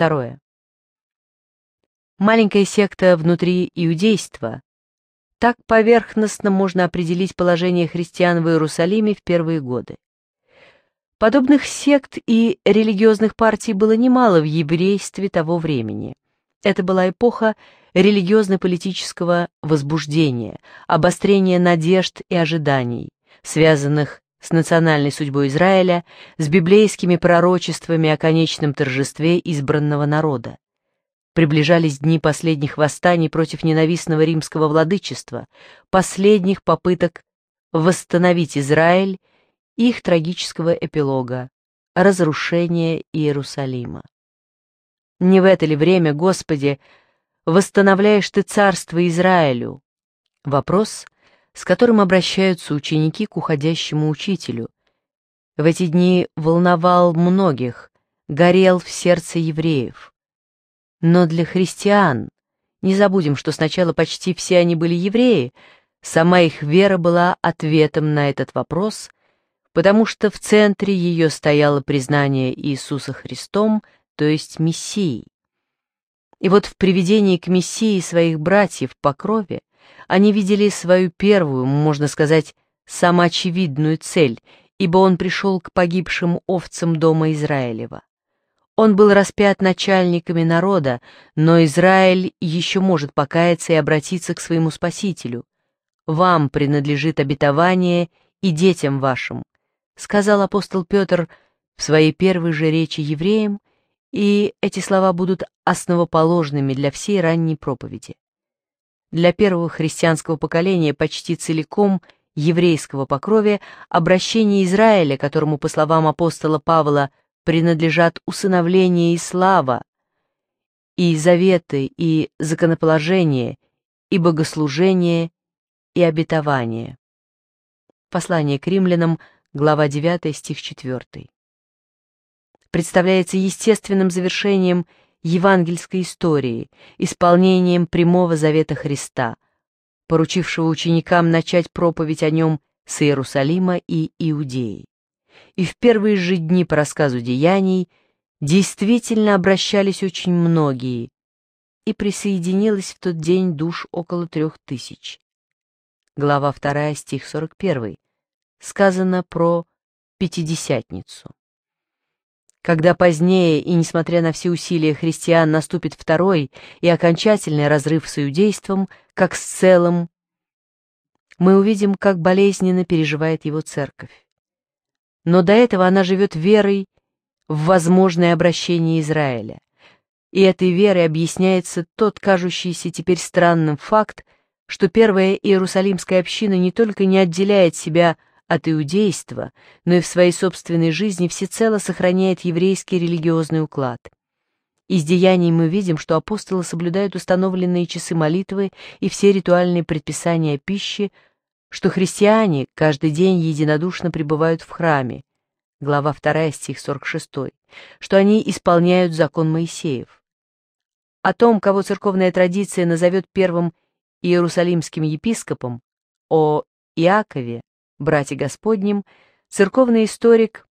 Второе. Маленькая секта внутри иудейства. Так поверхностно можно определить положение христиан в Иерусалиме в первые годы. Подобных сект и религиозных партий было немало в еврействе того времени. Это была эпоха религиозно-политического возбуждения, обострения надежд и ожиданий, связанных с национальной судьбой Израиля, с библейскими пророчествами о конечном торжестве избранного народа. Приближались дни последних восстаний против ненавистного римского владычества, последних попыток восстановить Израиль их трагического эпилога — разрушение Иерусалима. Не в это ли время, Господи, восстановляешь Ты царство Израилю? Вопрос, с которым обращаются ученики к уходящему учителю. В эти дни волновал многих, горел в сердце евреев. Но для христиан, не забудем, что сначала почти все они были евреи, сама их вера была ответом на этот вопрос, потому что в центре ее стояло признание Иисуса Христом, то есть Мессией. И вот в приведении к Мессии своих братьев по крови они видели свою первую, можно сказать, самоочевидную цель, ибо он пришел к погибшим овцам дома Израилева. Он был распят начальниками народа, но Израиль еще может покаяться и обратиться к своему Спасителю. «Вам принадлежит обетование и детям вашим», — сказал апостол Петр в своей первой же речи евреям, и эти слова будут основоположными для всей ранней проповеди. Для первого христианского поколения почти целиком еврейского покрови обращение Израиля, которому, по словам апостола Павла, принадлежат усыновление и слава, и заветы, и законоположение, и богослужение, и обетование. Послание к римлянам, глава 9, стих 4. Представляется естественным завершением евангельской истории, исполнением прямого завета Христа, поручившего ученикам начать проповедь о нем с Иерусалима и Иудеи. И в первые же дни по рассказу деяний действительно обращались очень многие, и присоединилось в тот день душ около трех тысяч. Глава 2, стих 41. Сказано про Пятидесятницу. Когда позднее и, несмотря на все усилия христиан, наступит второй и окончательный разрыв с иудейством, как с целым, мы увидим, как болезненно переживает его церковь. Но до этого она живет верой в возможное обращение Израиля. И этой верой объясняется тот кажущийся теперь странным факт, что первая Иерусалимская община не только не отделяет себя от иудейства, но и в своей собственной жизни всецело сохраняет еврейский религиозный уклад. Из деяний мы видим, что апостолы соблюдают установленные часы молитвы и все ритуальные предписания пищи, что христиане каждый день единодушно пребывают в храме, глава 2, стих 46, что они исполняют закон Моисеев. О том, кого церковная традиция назовет первым иерусалимским епископом, о Иакове, брате Господним, церковный историк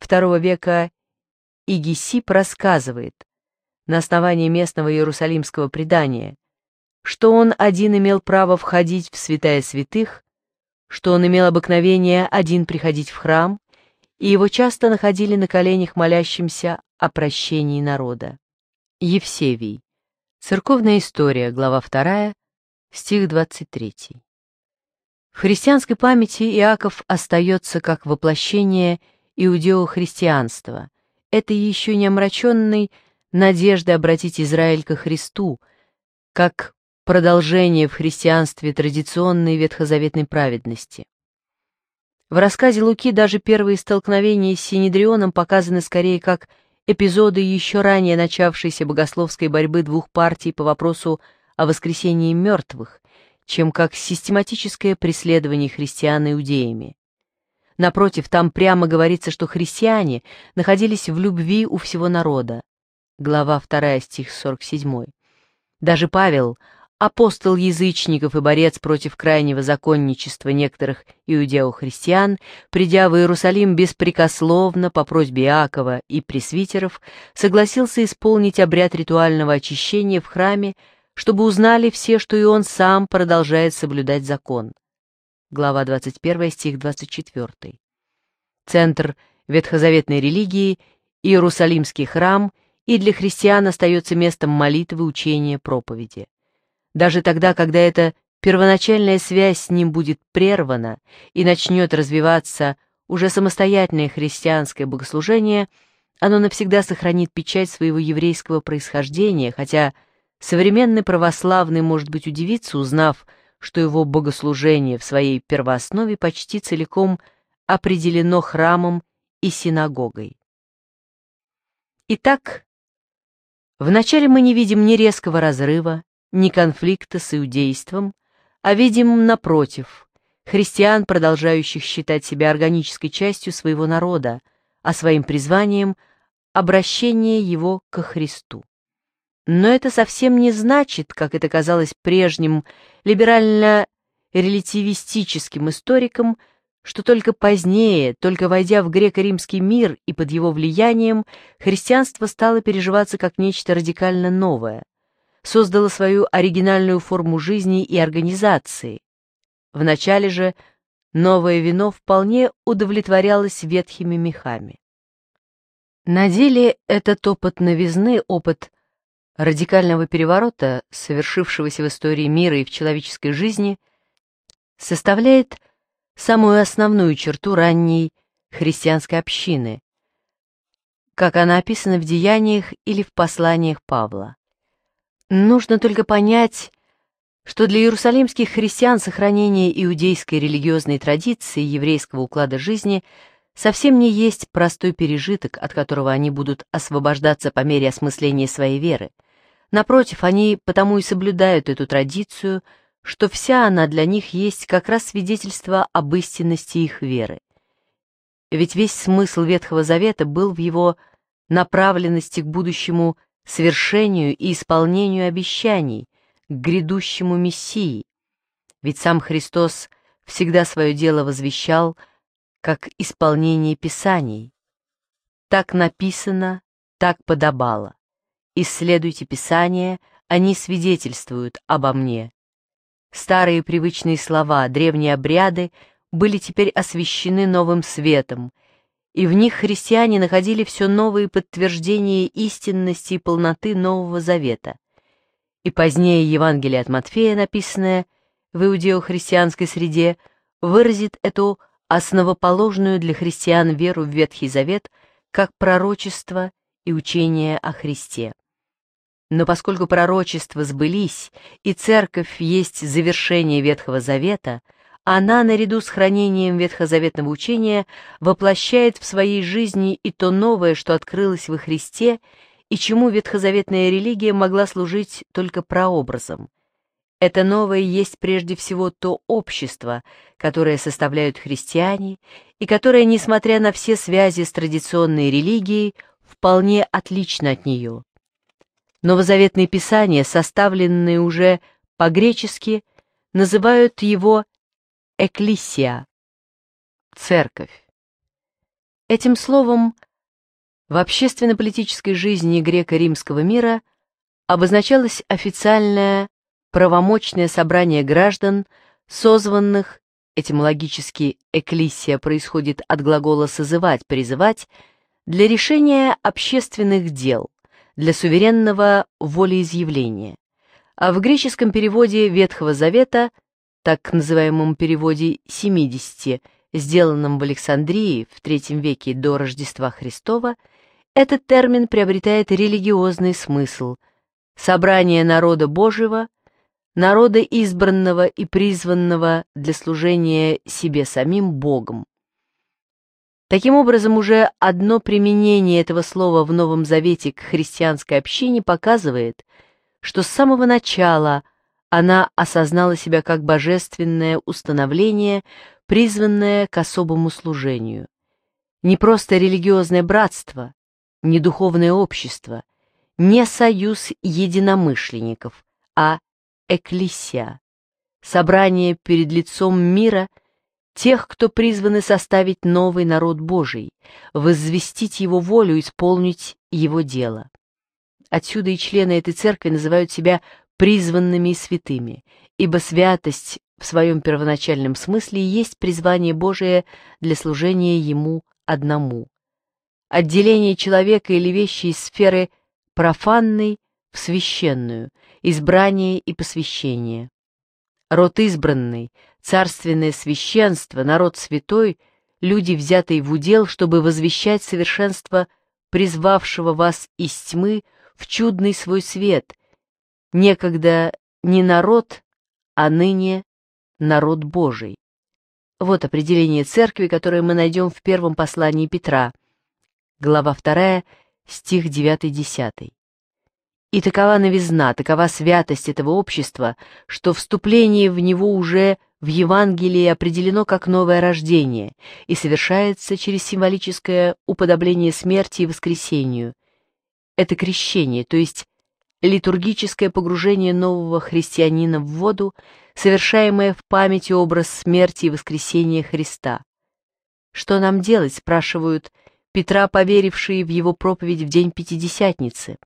II века Игисип рассказывает на основании местного иерусалимского предания, что он один имел право входить в святая святых, что он имел обыкновение один приходить в храм, и его часто находили на коленях молящимся о прощении народа. Евсевий. Церковная история, глава 2, стих 23. В христианской памяти Иаков остается как воплощение иудео-христианства. Это еще не омраченный надежды обратить Израиль ко Христу, как продолжение в христианстве традиционной ветхозаветной праведности. В рассказе Луки даже первые столкновения с Синедрионом показаны скорее как эпизоды еще ранее начавшейся богословской борьбы двух партий по вопросу о воскресении мертвых – чем как систематическое преследование христиан иудеями. Напротив, там прямо говорится, что христиане находились в любви у всего народа. Глава 2, стих 47. Даже Павел, апостол язычников и борец против крайнего законничества некоторых иудео-христиан, придя в Иерусалим беспрекословно по просьбе Иакова и пресвитеров, согласился исполнить обряд ритуального очищения в храме чтобы узнали все, что и он сам продолжает соблюдать закон. Глава 21, стих 24. Центр ветхозаветной религии, Иерусалимский храм и для христиан остается местом молитвы, учения, проповеди. Даже тогда, когда эта первоначальная связь с ним будет прервана и начнет развиваться уже самостоятельное христианское богослужение, оно навсегда сохранит печать своего еврейского происхождения, хотя Современный православный может быть удивиться, узнав, что его богослужение в своей первооснове почти целиком определено храмом и синагогой. Итак, вначале мы не видим ни резкого разрыва, ни конфликта с иудейством, а видим, напротив, христиан, продолжающих считать себя органической частью своего народа, а своим призванием – обращение его ко Христу. Но это совсем не значит, как это казалось прежним либерально-релятивистическим историкам, что только позднее, только войдя в греко-римский мир и под его влиянием, христианство стало переживаться как нечто радикально новое, создало свою оригинальную форму жизни и организации. Вначале же новое вино вполне удовлетворялось ветхими мехами. На деле этот опыт новизны, опыт радикального переворота, совершившегося в истории мира и в человеческой жизни, составляет самую основную черту ранней христианской общины, как она описана в деяниях или в посланиях Павла. Нужно только понять, что для иерусалимских христиан сохранение иудейской религиозной традиции еврейского уклада жизни совсем не есть простой пережиток, от которого они будут освобождаться по мере осмысления своей веры – Напротив, они потому и соблюдают эту традицию, что вся она для них есть как раз свидетельство об истинности их веры. Ведь весь смысл Ветхого Завета был в его направленности к будущему свершению и исполнению обещаний, к грядущему Мессии. Ведь сам Христос всегда свое дело возвещал как исполнение Писаний. Так написано, так подобало. Исследуйте Писание, они свидетельствуют обо мне. Старые привычные слова, древние обряды были теперь освещены новым светом, и в них христиане находили все новые подтверждения истинности и полноты Нового Завета. И позднее Евангелие от Матфея, написанное в иудео-христианской среде, выразит эту основоположную для христиан веру в Ветхий Завет как пророчество и учение о Христе. Но поскольку пророчества сбылись, и церковь есть завершение Ветхого Завета, она, наряду с хранением ветхозаветного учения, воплощает в своей жизни и то новое, что открылось во Христе, и чему ветхозаветная религия могла служить только прообразом. Это новое есть прежде всего то общество, которое составляют христиане, и которое, несмотря на все связи с традиционной религией, вполне отлично от нее. Новозаветные писания, составленные уже по-гречески, называют его «экклесия» — «церковь». Этим словом в общественно-политической жизни греко-римского мира обозначалось официальное правомочное собрание граждан, созванных, этимологически «экклесия» происходит от глагола «созывать», «призывать», для решения общественных дел, для суверенного волеизъявления, а в греческом переводе Ветхого Завета, так называемом переводе 70, сделанном в Александрии в III веке до Рождества Христова, этот термин приобретает религиозный смысл – собрание народа Божьего, народа избранного и призванного для служения себе самим Богом. Таким образом, уже одно применение этого слова в Новом Завете к христианской общине показывает, что с самого начала она осознала себя как божественное установление, призванное к особому служению. Не просто религиозное братство, не духовное общество, не союз единомышленников, а экклесия, собрание перед лицом мира – тех, кто призваны составить новый народ Божий, возвестить его волю, исполнить его дело. Отсюда и члены этой церкви называют себя призванными и святыми, ибо святость в своем первоначальном смысле есть призвание Божие для служения Ему одному. Отделение человека или вещи из сферы профанной в священную, избрание и посвящение. Род избранный, Царственное священство, народ святой, люди, взятые в удел, чтобы возвещать совершенство призвавшего вас из тьмы в чудный свой свет, некогда не народ, а ныне народ Божий. Вот определение церкви, которое мы найдем в первом послании Петра, глава 2, стих 9-10. И такова новизна, такова святость этого общества, что вступление в него уже в Евангелии определено как новое рождение и совершается через символическое уподобление смерти и воскресению. Это крещение, то есть литургическое погружение нового христианина в воду, совершаемое в памяти образ смерти и воскресения Христа. «Что нам делать?» – спрашивают Петра, поверившие в его проповедь в день Пятидесятницы.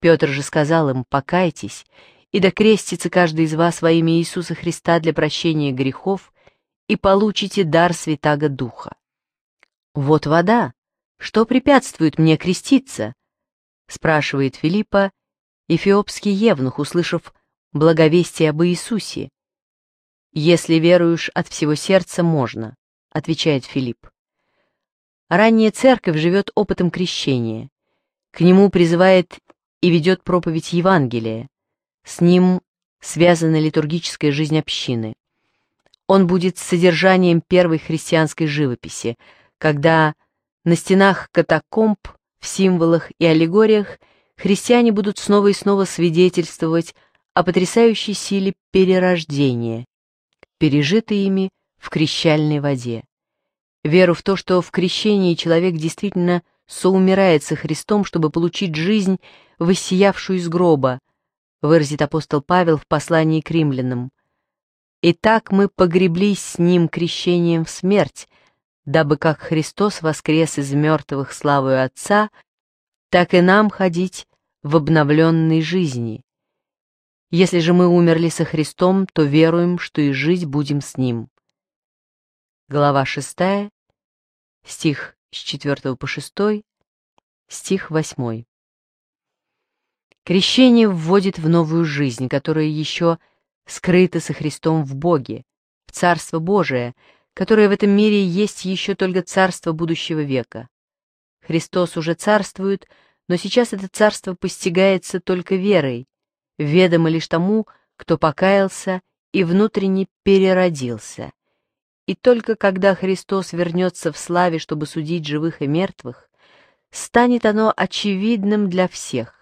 Петр же сказал им «покайтесь» и да крестится каждый из вас во имя Иисуса Христа для прощения грехов, и получите дар Святаго Духа. Вот вода. Что препятствует мне креститься? спрашивает Филиппа эфиопский евнух, услышав благовестие об Иисусе. Если веруешь от всего сердца, можно, отвечает Филипп. Ранняя церковь живет опытом крещения. К нему призывает и ведет проповедь Евангелия. С ним связана литургическая жизнь общины. Он будет содержанием первой христианской живописи, когда на стенах катакомб, в символах и аллегориях христиане будут снова и снова свидетельствовать о потрясающей силе перерождения, пережитой ими в крещальной воде. Веру в то, что в крещении человек действительно соумирает со Христом, чтобы получить жизнь, высиявшую из гроба, выразит апостол Павел в послании к римлянам. «Итак мы погреблись с Ним крещением в смерть, дабы как Христос воскрес из мертвых славою Отца, так и нам ходить в обновленной жизни. Если же мы умерли со Христом, то веруем, что и жить будем с Ним». Глава 6, стих с 4 по 6, стих 8. Крещение вводит в новую жизнь, которая еще скрыта со Христом в Боге, в Царство Божие, которое в этом мире есть еще только Царство будущего века. Христос уже царствует, но сейчас это царство постигается только верой, ведомо лишь тому, кто покаялся и внутренне переродился. И только когда Христос вернется в славе, чтобы судить живых и мертвых, станет оно очевидным для всех.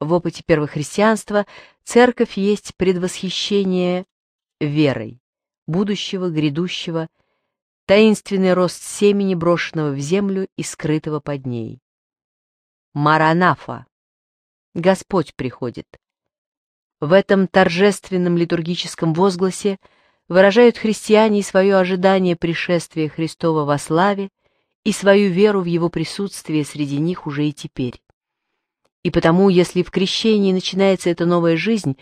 В опыте первохристианства церковь есть предвосхищение верой, будущего, грядущего, таинственный рост семени, брошенного в землю и скрытого под ней. Маранафа. Господь приходит. В этом торжественном литургическом возгласе выражают христиане свое ожидание пришествия Христова во славе и свою веру в его присутствие среди них уже и теперь. И потому, если в крещении начинается эта новая жизнь,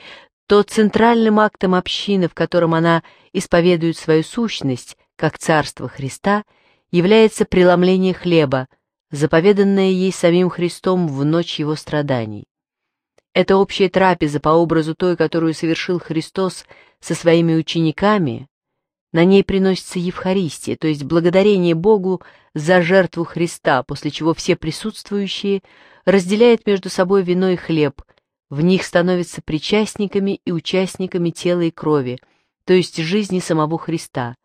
то центральным актом общины, в котором она исповедует свою сущность, как царство Христа, является преломление хлеба, заповеданное ей самим Христом в ночь его страданий. Это общая трапеза по образу той, которую совершил Христос со своими учениками, на ней приносится Евхаристия, то есть благодарение Богу за жертву Христа, после чего все присутствующие – разделяет между собой вино и хлеб, в них становятся причастниками и участниками тела и крови, то есть жизни самого Христа.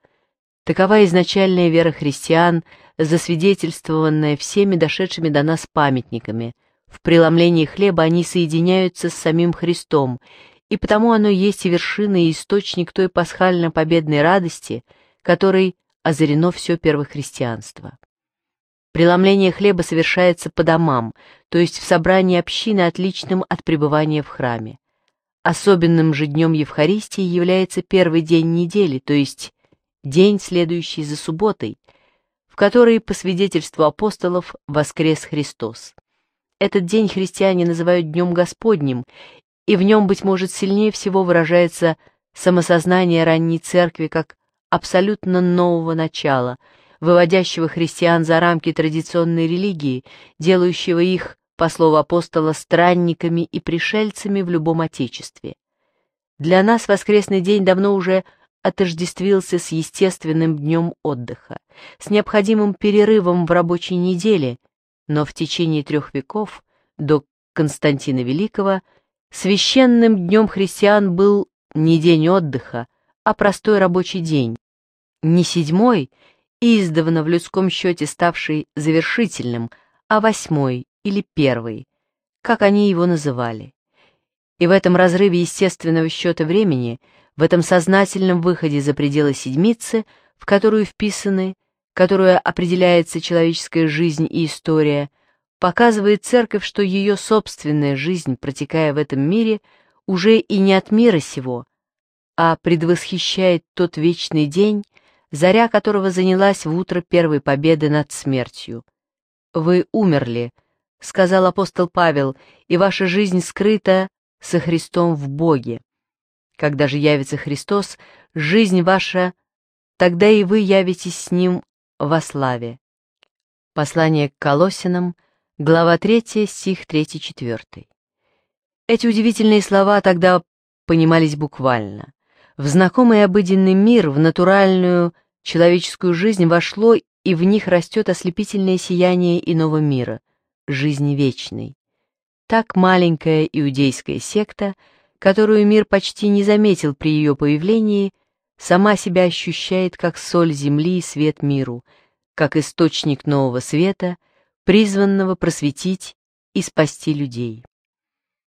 Такова изначальная вера христиан, засвидетельствованная всеми дошедшими до нас памятниками. В преломлении хлеба они соединяются с самим Христом, и потому оно есть и вершина, и источник той пасхально-победной радости, которой озарено все первохристианство. Преломление хлеба совершается по домам, то есть в собрании общины, отличным от пребывания в храме. Особенным же днем Евхаристии является первый день недели, то есть день, следующий за субботой, в который, по свидетельству апостолов, воскрес Христос. Этот день христиане называют Днем Господним, и в нем, быть может, сильнее всего выражается самосознание ранней церкви как абсолютно нового начала – выводящего христиан за рамки традиционной религии, делающего их, по слову апостола, странниками и пришельцами в любом отечестве. Для нас воскресный день давно уже отождествился с естественным днем отдыха, с необходимым перерывом в рабочей неделе, но в течение трех веков, до Константина Великого, священным днем христиан был не день отдыха, а простой рабочий день, не седьмой, издавна в людском счете ставший завершительным, а восьмой или первый, как они его называли. И в этом разрыве естественного счета времени, в этом сознательном выходе за пределы седмицы, в которую вписаны, которую определяется человеческая жизнь и история, показывает церковь, что ее собственная жизнь, протекая в этом мире, уже и не от мира сего, а предвосхищает тот вечный день, заря которого занялась в утро первой победы над смертью. «Вы умерли», — сказал апостол Павел, — «и ваша жизнь скрыта со Христом в Боге. Когда же явится Христос, жизнь ваша, тогда и вы явитесь с Ним во славе». Послание к Колосинам, глава 3, стих 3-4. Эти удивительные слова тогда понимались буквально в знакомый обыденный мир, в натуральную человеческую жизнь вошло, и в них растет ослепительное сияние иного мира, жизни вечной. Так маленькая иудейская секта, которую мир почти не заметил при ее появлении, сама себя ощущает как соль земли и свет миру, как источник нового света, призванного просветить и спасти людей.